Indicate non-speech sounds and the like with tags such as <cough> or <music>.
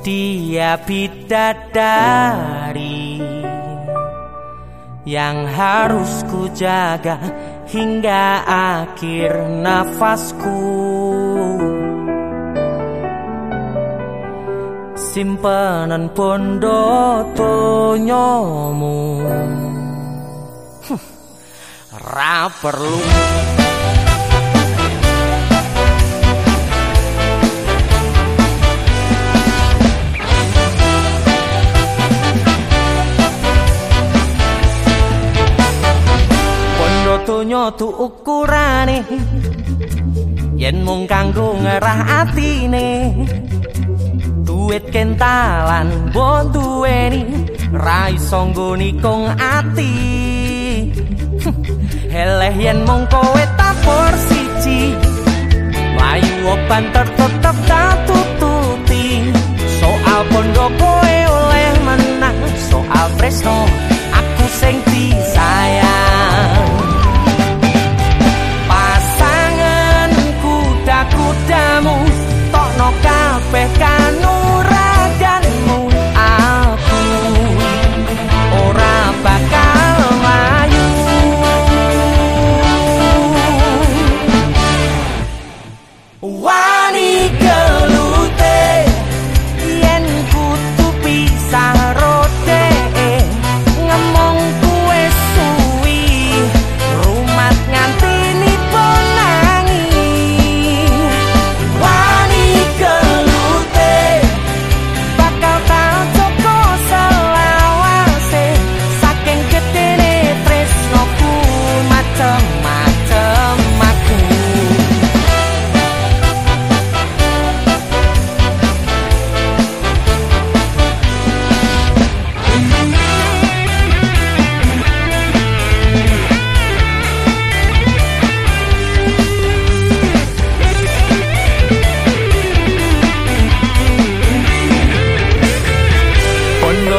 Dia bidadari yang harus ku jaga hingga akhir nafasku. Simpenan pondo tonyomu Ra perlu donya tu ukurane yen mung kanggo ngerah atine duit kentalan bon duweni ra iso nggoni ati. <laughs> Heleh yen mung kowe tapor siji layu opan tetep tak tututi. Soal pondo kowe